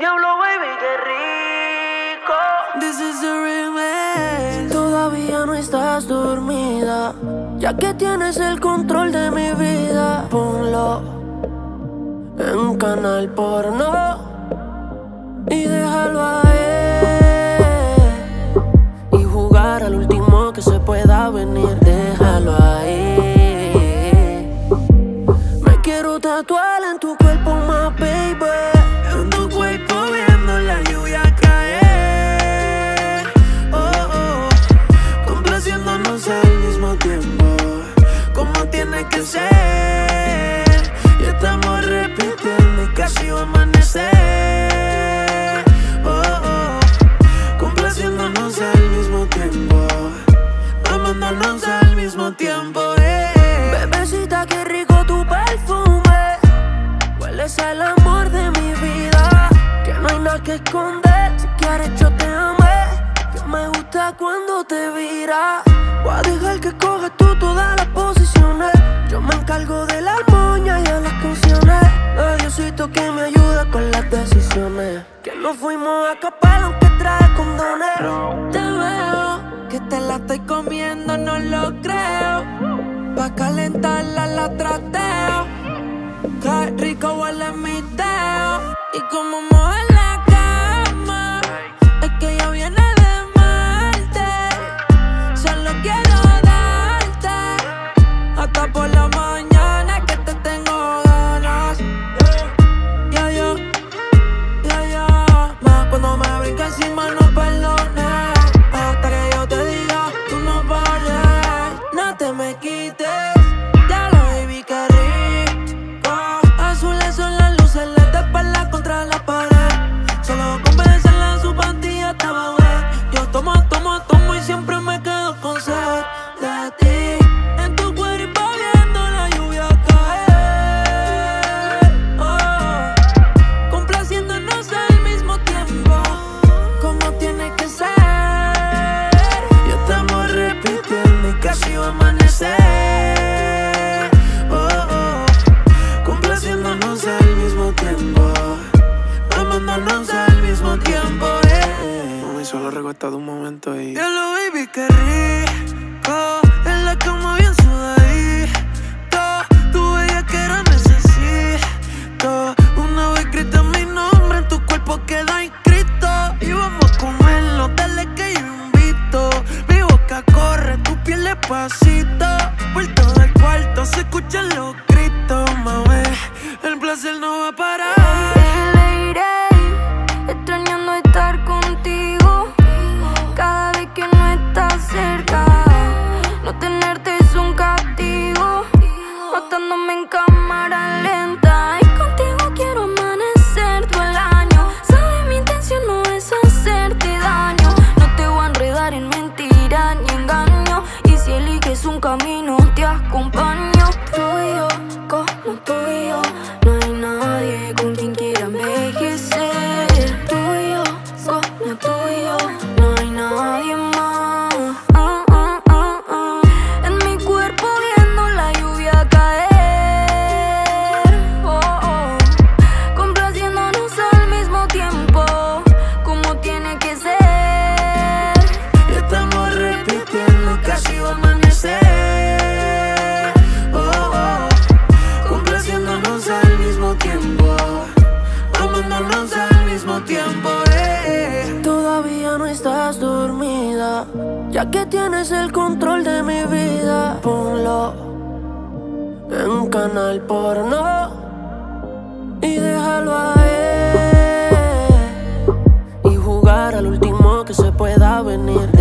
Diablo, baby, qué rico. This is the remix. Todavía no estás dormida. Ya que tienes el control de mi vida, ponlo en canal porno y déjalo ahí. Y jugar al último que se pueda venir, déjalo ahí. Me quiero tatuar en que ser. Y estamos repitiendo y casi va a amanecer. Oh, oh. Complaciéndonos al mismo tiempo, amándonos al mismo tiempo. eh. Bebecita, qué rico tu perfume. Hueles al amor de mi vida. Que no hay nada que esconder. Si quieres, yo te amé. Que me gusta cuando te vira. Voy a dejar que cojas tú todas Que nos fuimos a capar aunque trae condones. Te veo que te la estoy comiendo, no lo creo. Pa' calentarla la trateo. Qué rico huele mi dedo Y como mueve bebé solo recuerdo un momento y. Diablo, baby, qué rico En la cama bien sudadito. Tu bella que era necesito. Una vez grita mi nombre En tu cuerpo queda inscrito. Y vamos a comerlo, dale que yo invito. Mi boca corre, tu piel despacito camino, Ya que tienes el control de mi vida, ponlo en un canal porno y déjalo a él y jugar al último que se pueda venir.